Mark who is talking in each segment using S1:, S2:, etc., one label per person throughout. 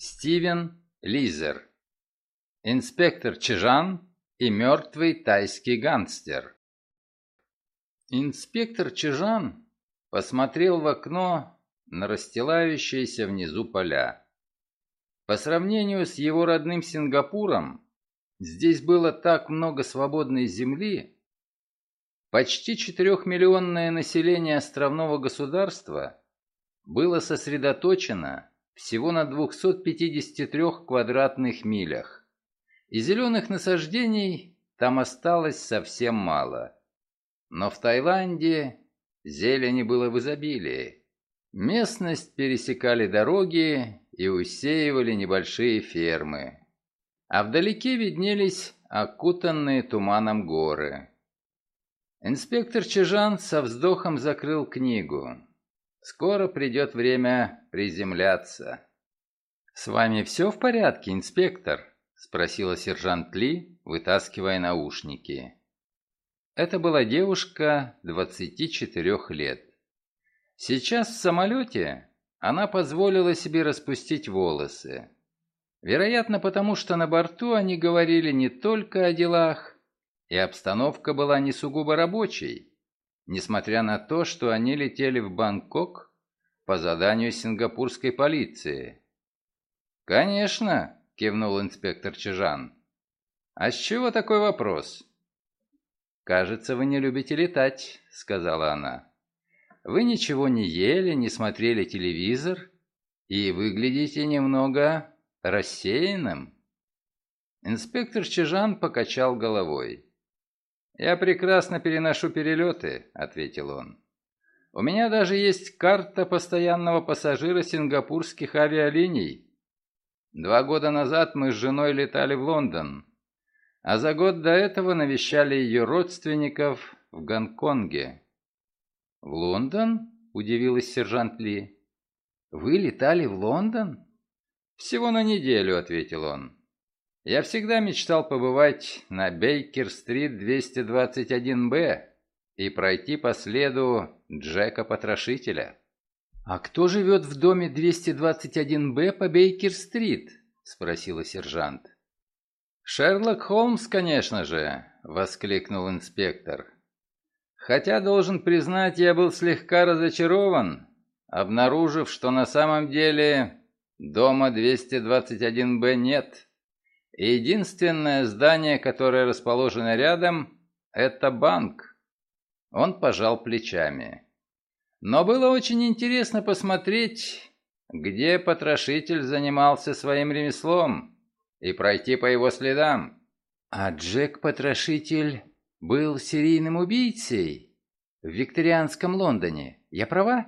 S1: Стивен Лизер. Инспектор Чижан и мертвый тайский гангстер. Инспектор Чижан посмотрел в окно на расстилающиеся внизу поля. По сравнению с его родным Сингапуром, здесь было так много свободной земли. Почти четырехмиллионное население островного государства было сосредоточено всего на 253 квадратных милях, и зеленых насаждений там осталось совсем мало. Но в Таиланде зелени было в изобилии. Местность пересекали дороги и усеивали небольшие фермы. А вдалеке виднелись окутанные туманом горы. Инспектор Чижан со вздохом закрыл книгу. Скоро придет время приземляться. «С вами все в порядке, инспектор?» — спросила сержант Ли, вытаскивая наушники. Это была девушка 24 лет. Сейчас в самолете она позволила себе распустить волосы. Вероятно, потому что на борту они говорили не только о делах, и обстановка была не сугубо рабочей несмотря на то, что они летели в Бангкок по заданию сингапурской полиции. «Конечно», — кивнул инспектор Чижан. «А с чего такой вопрос?» «Кажется, вы не любите летать», — сказала она. «Вы ничего не ели, не смотрели телевизор и выглядите немного рассеянным». Инспектор Чижан покачал головой. «Я прекрасно переношу перелеты», — ответил он. «У меня даже есть карта постоянного пассажира сингапурских авиалиний. Два года назад мы с женой летали в Лондон, а за год до этого навещали ее родственников в Гонконге». «В Лондон?» — удивилась сержант Ли. «Вы летали в Лондон?» «Всего на неделю», — ответил он. Я всегда мечтал побывать на Бейкер-стрит 221-Б и пройти по следу Джека-потрошителя. «А кто живет в доме 221-Б по Бейкер-стрит?» — спросила сержант. «Шерлок Холмс, конечно же», — воскликнул инспектор. «Хотя, должен признать, я был слегка разочарован, обнаружив, что на самом деле дома 221-Б нет». Единственное здание, которое расположено рядом, это банк. Он пожал плечами. Но было очень интересно посмотреть, где потрошитель занимался своим ремеслом, и пройти по его следам. А Джек-потрошитель был серийным убийцей в викторианском Лондоне. Я права?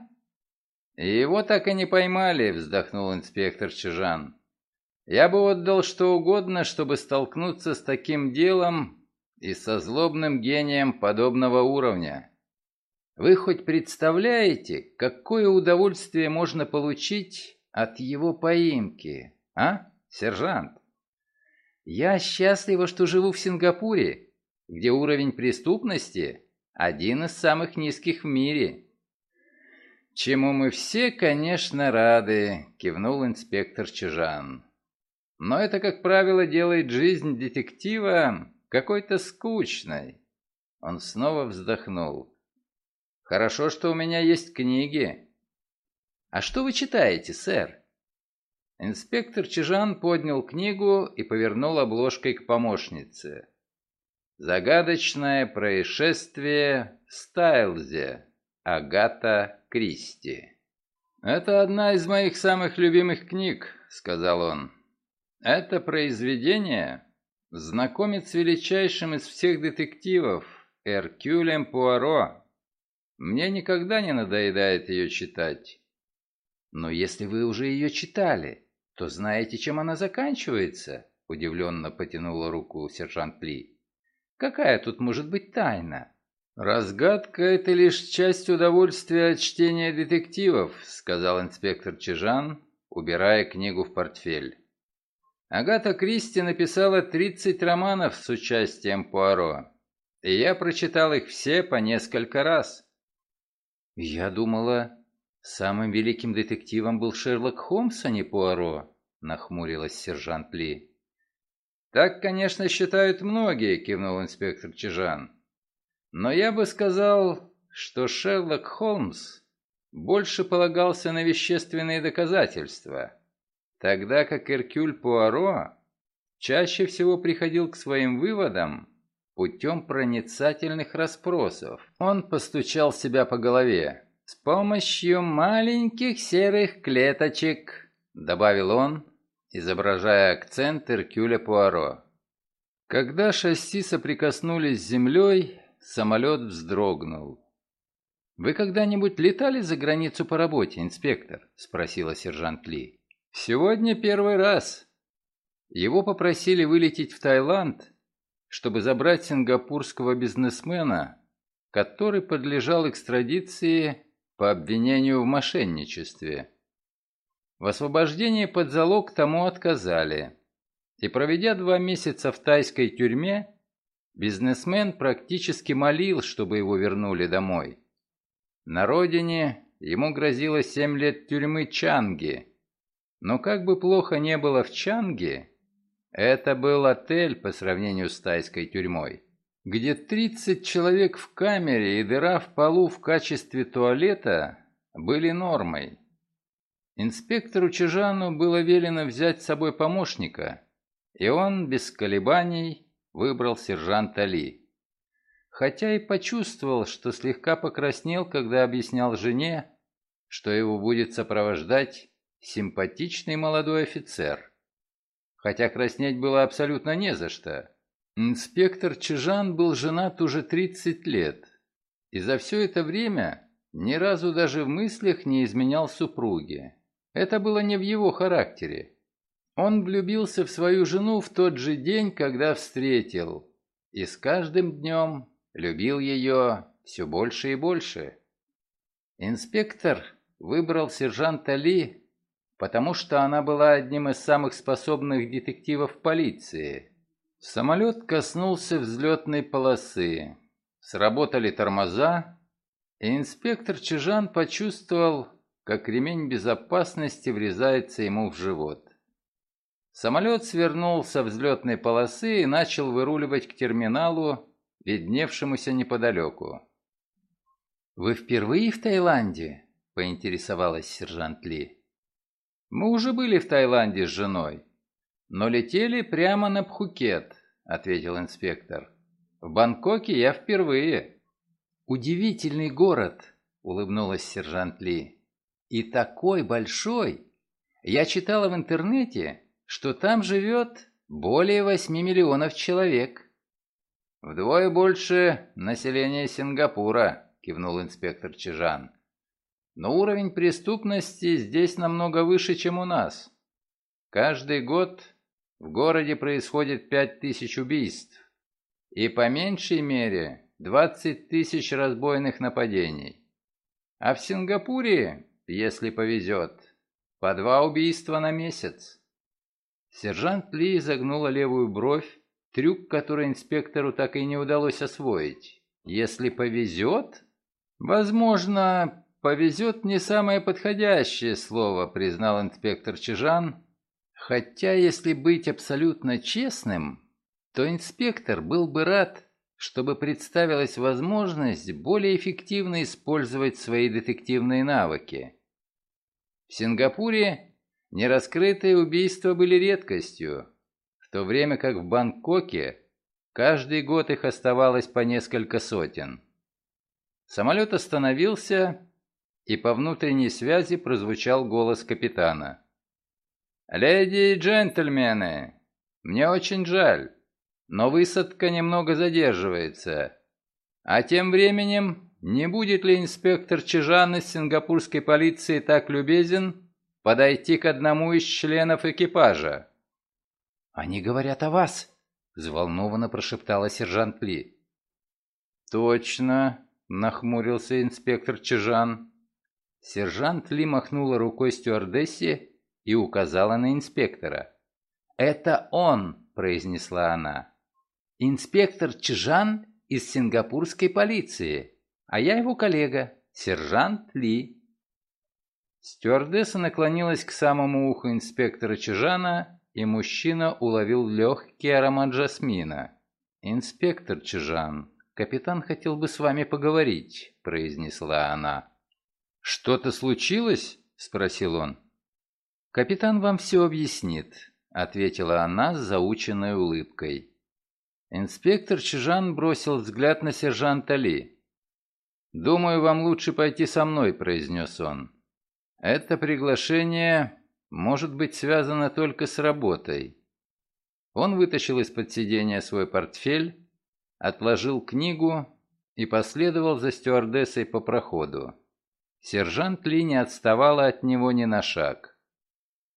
S1: Его так и не поймали, вздохнул инспектор Чижан. Я бы отдал что угодно, чтобы столкнуться с таким делом и со злобным гением подобного уровня. Вы хоть представляете, какое удовольствие можно получить от его поимки, а, сержант? Я счастлива, что живу в Сингапуре, где уровень преступности один из самых низких в мире. Чему мы все, конечно, рады, кивнул инспектор Чижан. Но это, как правило, делает жизнь детектива какой-то скучной. Он снова вздохнул. Хорошо, что у меня есть книги. А что вы читаете, сэр? Инспектор Чижан поднял книгу и повернул обложкой к помощнице. Загадочное происшествие в Стайлзе. Агата Кристи. «Это одна из моих самых любимых книг», — сказал он. Это произведение знакомит с величайшим из всех детективов, Эркюлем Пуаро. Мне никогда не надоедает ее читать. Но если вы уже ее читали, то знаете, чем она заканчивается? Удивленно потянула руку сержант Ли. Какая тут может быть тайна? «Разгадка — это лишь часть удовольствия от чтения детективов», — сказал инспектор Чижан, убирая книгу в портфель. Агата Кристи написала 30 романов с участием Пуаро, и я прочитал их все по несколько раз. Я думала, самым великим детективом был Шерлок Холмс, а не Пуаро, — нахмурилась сержант Ли. «Так, конечно, считают многие», — кивнул инспектор Чижан. «Но я бы сказал, что Шерлок Холмс больше полагался на вещественные доказательства, тогда как Эркюль Пуаро чаще всего приходил к своим выводам путем проницательных расспросов. Он постучал себя по голове. «С помощью маленьких серых клеточек», — добавил он, изображая акцент Эркюля Пуаро. Когда шасси соприкоснулись с землей, самолет вздрогнул. «Вы когда-нибудь летали за границу по работе, инспектор?» – спросила сержант Ли. «Сегодня первый раз. Его попросили вылететь в Таиланд, чтобы забрать сингапурского бизнесмена, который подлежал экстрадиции по обвинению в мошенничестве. В освобождении под залог тому отказали. И проведя два месяца в тайской тюрьме, бизнесмен практически молил, чтобы его вернули домой. На родине ему грозило семь лет тюрьмы Чанги. Но как бы плохо не было в Чанге, это был отель по сравнению с тайской тюрьмой, где 30 человек в камере и дыра в полу в качестве туалета были нормой. Инспектору Чижану было велено взять с собой помощника, и он без колебаний выбрал сержанта Ли. Хотя и почувствовал, что слегка покраснел, когда объяснял жене, что его будет сопровождать симпатичный молодой офицер. Хотя краснеть было абсолютно не за что. Инспектор Чижан был женат уже 30 лет, и за все это время ни разу даже в мыслях не изменял супруге. Это было не в его характере. Он влюбился в свою жену в тот же день, когда встретил, и с каждым днем любил ее все больше и больше. Инспектор выбрал сержанта Ли, потому что она была одним из самых способных детективов полиции. Самолет коснулся взлетной полосы. Сработали тормоза, и инспектор Чижан почувствовал, как ремень безопасности врезается ему в живот. Самолет свернул со взлетной полосы и начал выруливать к терминалу, видневшемуся неподалеку. «Вы впервые в Таиланде?» – поинтересовалась сержант Ли. «Мы уже были в Таиланде с женой, но летели прямо на Пхукет», – ответил инспектор. «В Бангкоке я впервые». «Удивительный город», – улыбнулась сержант Ли. И такой большой. Я читала в интернете, что там живет более 8 миллионов человек. «Вдвое больше населения Сингапура», – кивнул инспектор Чижан. «Но уровень преступности здесь намного выше, чем у нас. Каждый год в городе происходит 5000 убийств и по меньшей мере 20 тысяч разбойных нападений. А в Сингапуре если повезет. По два убийства на месяц. Сержант Ли загнула левую бровь, трюк, который инспектору так и не удалось освоить. Если повезет? Возможно, повезет не самое подходящее слово, признал инспектор Чижан. Хотя, если быть абсолютно честным, то инспектор был бы рад, чтобы представилась возможность более эффективно использовать свои детективные навыки. В Сингапуре нераскрытые убийства были редкостью, в то время как в Бангкоке каждый год их оставалось по несколько сотен. Самолет остановился, и по внутренней связи прозвучал голос капитана. «Леди и джентльмены, мне очень жаль, но высадка немного задерживается. А тем временем не будет ли инспектор Чижан из сингапурской полиции так любезен подойти к одному из членов экипажа? «Они говорят о вас», — взволнованно прошептала сержант Ли. «Точно», — нахмурился инспектор Чижан. Сержант Ли махнула рукой стюардессе и указала на инспектора. «Это он», — произнесла она. «Инспектор Чижан из сингапурской полиции» а я его коллега, сержант Ли. Стюардесса наклонилась к самому уху инспектора Чижана, и мужчина уловил легкий аромат жасмина. «Инспектор Чижан, капитан хотел бы с вами поговорить», — произнесла она. «Что-то случилось?» — спросил он. «Капитан вам все объяснит», — ответила она с заученной улыбкой. Инспектор Чижан бросил взгляд на сержанта Ли. «Думаю, вам лучше пойти со мной», — произнес он. «Это приглашение может быть связано только с работой». Он вытащил из-под сиденья свой портфель, отложил книгу и последовал за стюардессой по проходу. Сержант Ли не отставала от него ни на шаг.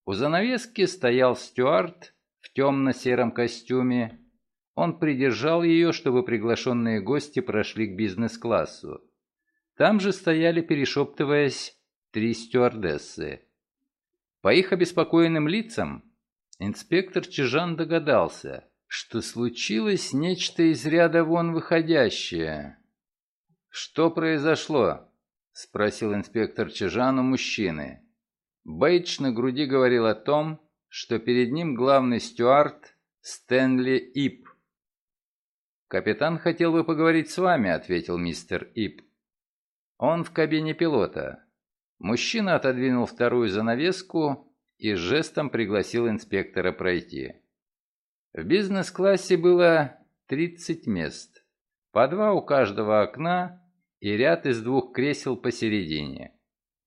S1: У занавески стоял стюард в темно-сером костюме. Он придержал ее, чтобы приглашенные гости прошли к бизнес-классу. Там же стояли, перешептываясь, три стюардессы. По их обеспокоенным лицам инспектор Чижан догадался, что случилось нечто из ряда вон выходящее. «Что произошло?» — спросил инспектор Чижан у мужчины. Бейдж на груди говорил о том, что перед ним главный стюард Стэнли Ип. «Капитан хотел бы поговорить с вами», — ответил мистер Ип. Он в кабине пилота. Мужчина отодвинул вторую занавеску и жестом пригласил инспектора пройти. В бизнес-классе было 30 мест, по два у каждого окна и ряд из двух кресел посередине.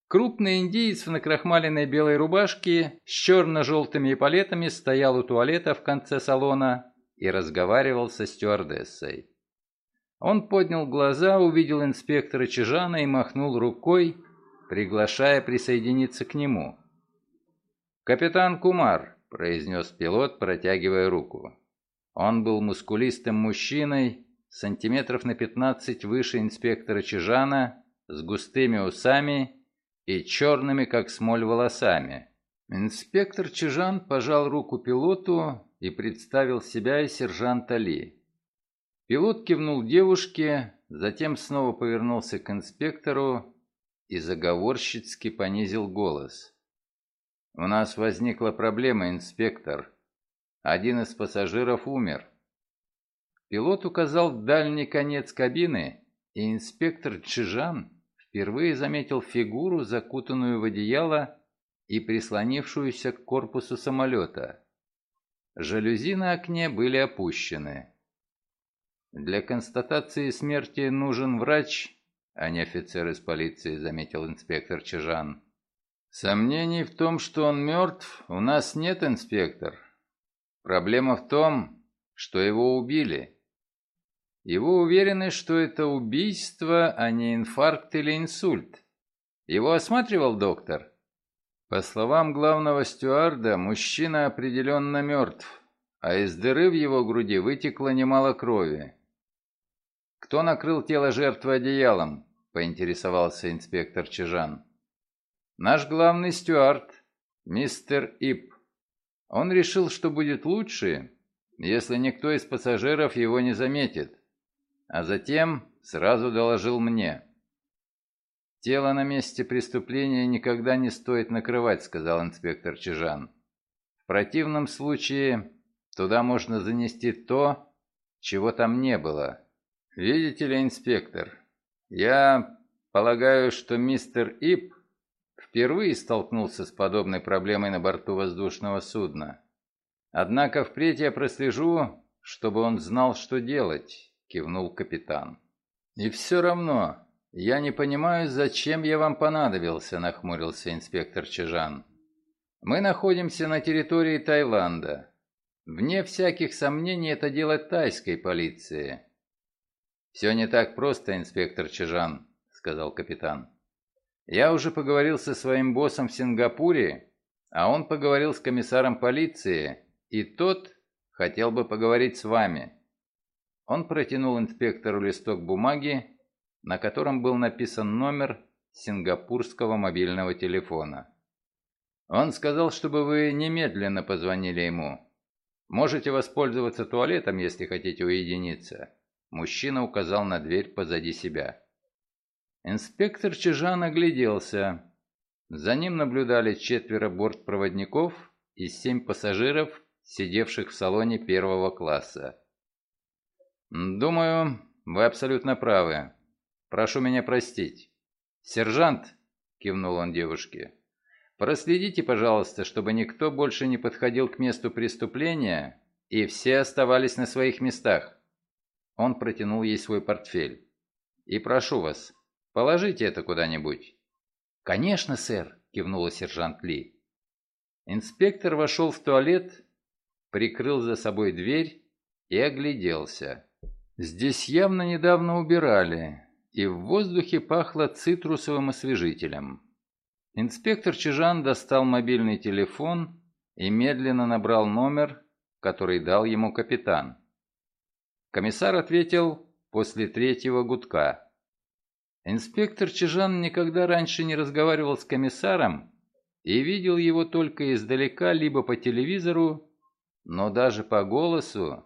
S1: Крупный индиец в накрахмаленной белой рубашке с черно-желтыми эполетами стоял у туалета в конце салона и разговаривал со стюардессой. Он поднял глаза, увидел инспектора Чижана и махнул рукой, приглашая присоединиться к нему. «Капитан Кумар», — произнес пилот, протягивая руку. Он был мускулистым мужчиной, сантиметров на пятнадцать выше инспектора Чижана, с густыми усами и черными, как смоль, волосами. Инспектор Чижан пожал руку пилоту и представил себя и сержанта Ли. Пилот кивнул девушке, затем снова повернулся к инспектору и заговорщицки понизил голос. «У нас возникла проблема, инспектор. Один из пассажиров умер». Пилот указал дальний конец кабины, и инспектор Чижан впервые заметил фигуру, закутанную в одеяло и прислонившуюся к корпусу самолета. Жалюзи на окне были опущены. «Для констатации смерти нужен врач, а не офицер из полиции», — заметил инспектор Чижан. «Сомнений в том, что он мертв, у нас нет, инспектор. Проблема в том, что его убили. Его уверены, что это убийство, а не инфаркт или инсульт. Его осматривал доктор?» По словам главного стюарда, мужчина определенно мертв, а из дыры в его груди вытекло немало крови. «Кто накрыл тело жертвы одеялом?» – поинтересовался инспектор Чижан. «Наш главный стюард, мистер Ип. Он решил, что будет лучше, если никто из пассажиров его не заметит, а затем сразу доложил мне». «Тело на месте преступления никогда не стоит накрывать», — сказал инспектор Чижан. «В противном случае туда можно занести то, чего там не было». «Видите ли, инспектор, я полагаю, что мистер Ип впервые столкнулся с подобной проблемой на борту воздушного судна. Однако впредь я прослежу, чтобы он знал, что делать», — кивнул капитан. «И все равно, я не понимаю, зачем я вам понадобился», — нахмурился инспектор Чижан. «Мы находимся на территории Таиланда. Вне всяких сомнений это дело тайской полиции». «Все не так просто, инспектор Чижан», — сказал капитан. «Я уже поговорил со своим боссом в Сингапуре, а он поговорил с комиссаром полиции, и тот хотел бы поговорить с вами». Он протянул инспектору листок бумаги, на котором был написан номер сингапурского мобильного телефона. Он сказал, чтобы вы немедленно позвонили ему. Можете воспользоваться туалетом, если хотите уединиться. Мужчина указал на дверь позади себя. Инспектор Чижан огляделся. За ним наблюдали четверо бортпроводников и семь пассажиров, сидевших в салоне первого класса. «Думаю, вы абсолютно правы. Прошу меня простить. Сержант!» — кивнул он девушке. «Проследите, пожалуйста, чтобы никто больше не подходил к месту преступления и все оставались на своих местах». Он протянул ей свой портфель. «И прошу вас, положите это куда-нибудь». «Конечно, сэр», — кивнула сержант Ли. Инспектор вошел в туалет, прикрыл за собой дверь и огляделся. Здесь явно недавно убирали, и в воздухе пахло цитрусовым освежителем. Инспектор Чижан достал мобильный телефон и медленно набрал номер, который дал ему капитан. Комиссар ответил после третьего гудка. Инспектор Чижан никогда раньше не разговаривал с комиссаром и видел его только издалека либо по телевизору, но даже по голосу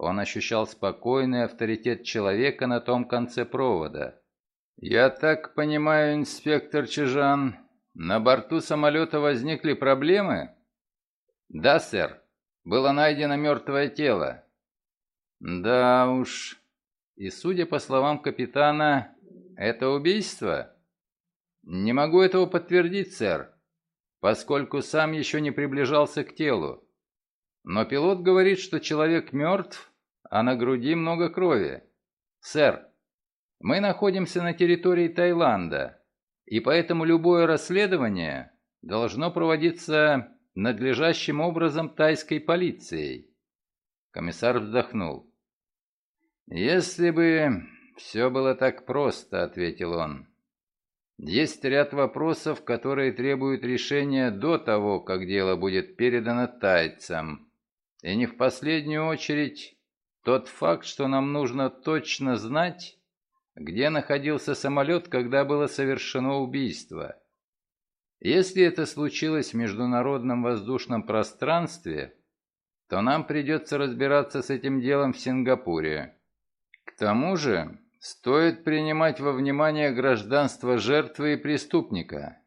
S1: он ощущал спокойный авторитет человека на том конце провода. «Я так понимаю, инспектор Чижан, на борту самолета возникли проблемы?» «Да, сэр. Было найдено мертвое тело». «Да уж. И судя по словам капитана, это убийство?» «Не могу этого подтвердить, сэр, поскольку сам еще не приближался к телу. Но пилот говорит, что человек мертв а на груди много крови. Сэр, мы находимся на территории Таиланда, и поэтому любое расследование должно проводиться надлежащим образом тайской полицией. Комиссар вздохнул. «Если бы все было так просто», — ответил он. «Есть ряд вопросов, которые требуют решения до того, как дело будет передано тайцам. И не в последнюю очередь тот факт, что нам нужно точно знать, где находился самолет, когда было совершено убийство. Если это случилось в международном воздушном пространстве, то нам придется разбираться с этим делом в Сингапуре. К тому же, стоит принимать во внимание гражданство жертвы и преступника.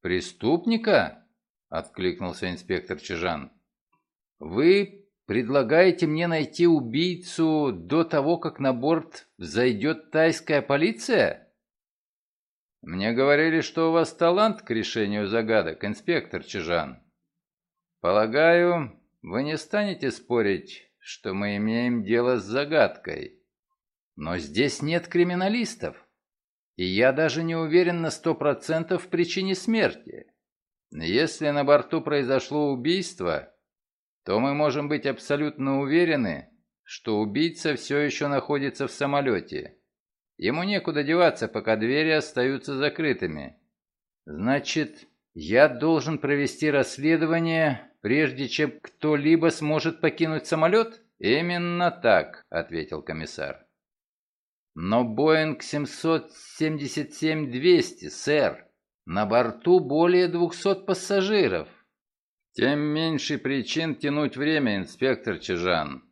S1: «Преступника?» — откликнулся инспектор Чижан. «Вы Предлагаете мне найти убийцу до того, как на борт взойдет тайская полиция? Мне говорили, что у вас талант к решению загадок, инспектор Чижан. Полагаю, вы не станете спорить, что мы имеем дело с загадкой. Но здесь нет криминалистов, и я даже не уверен на сто процентов в причине смерти. Если на борту произошло убийство, то мы можем быть абсолютно уверены, что убийца все еще находится в самолете. Ему некуда деваться, пока двери остаются закрытыми. Значит, я должен провести расследование, прежде чем кто-либо сможет покинуть самолет? Именно так, ответил комиссар. Но Боинг 777-200, сэр. На борту более 200 пассажиров. Тем меньше причин тянуть время, инспектор Чижан.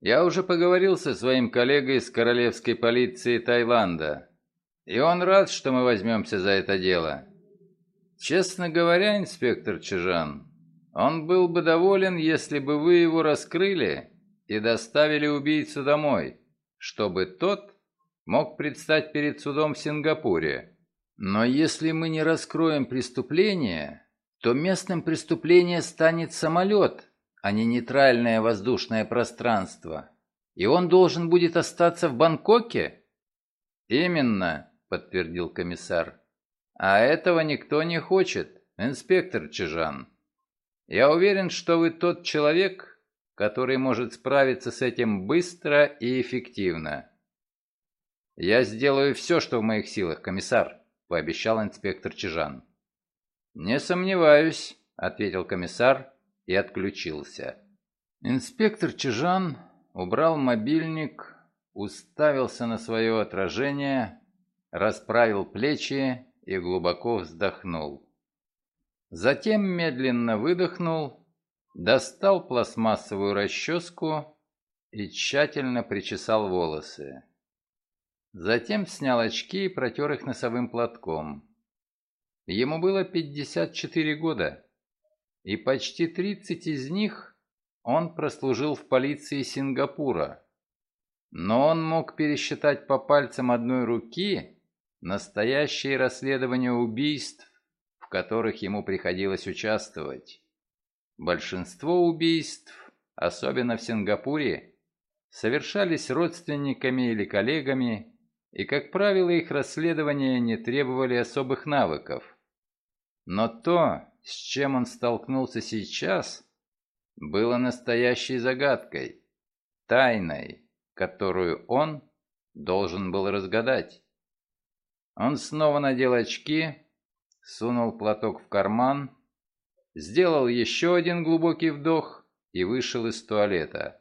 S1: Я уже поговорил со своим коллегой из королевской полиции Таиланда, и он рад, что мы возьмемся за это дело. Честно говоря, инспектор Чижан, он был бы доволен, если бы вы его раскрыли и доставили убийцу домой, чтобы тот мог предстать перед судом в Сингапуре. Но если мы не раскроем преступление, то местным преступлением станет самолет, а не нейтральное воздушное пространство. И он должен будет остаться в Бангкоке? Именно, подтвердил комиссар. А этого никто не хочет, инспектор Чижан. Я уверен, что вы тот человек, который может справиться с этим быстро и эффективно. Я сделаю все, что в моих силах, комиссар, пообещал инспектор Чижан. «Не сомневаюсь», — ответил комиссар и отключился. Инспектор Чижан убрал мобильник, уставился на свое отражение, расправил плечи и глубоко вздохнул. Затем медленно выдохнул, достал пластмассовую расческу и тщательно причесал волосы. Затем снял очки и протер их носовым платком. Ему было 54 года, и почти 30 из них он прослужил в полиции Сингапура. Но он мог пересчитать по пальцам одной руки настоящие расследования убийств, в которых ему приходилось участвовать. Большинство убийств, особенно в Сингапуре, совершались родственниками или коллегами, и, как правило, их расследования не требовали особых навыков. Но то, с чем он столкнулся сейчас, было настоящей загадкой, тайной, которую он должен был разгадать. Он снова надел очки, сунул платок в карман, сделал еще один глубокий вдох и вышел из туалета.